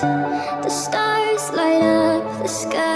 The stars light up the sky.